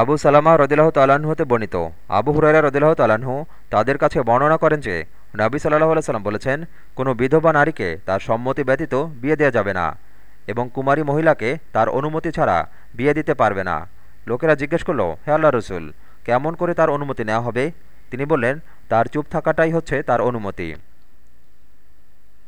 আবু সালামা রদিল্লাহ তাল্লাহ্ন হতে বর্ণিত। আবু হুরাইরা রদিল্লাহ তালাহু তাদের কাছে বর্ণনা করেন যে, নাবী সাল্লাহ সাল্লাম বলেছেন, কোনো বিধবা নারীকে তার সম্মতি ব্যতীত বিয়ে দেওয়া যাবে না এবং কুমারী মহিলাকে তার অনুমতি ছাড়া বিয়ে দিতে পারবে না। লোকেরা জিজ্ঞেস করল, হে আল্লাহ রসুল, কেমন করে তার অনুমতি নেওয়া হবে? তিনি বললেন, তার চুপ থাকাটাই হচ্ছে তার অনুমতি।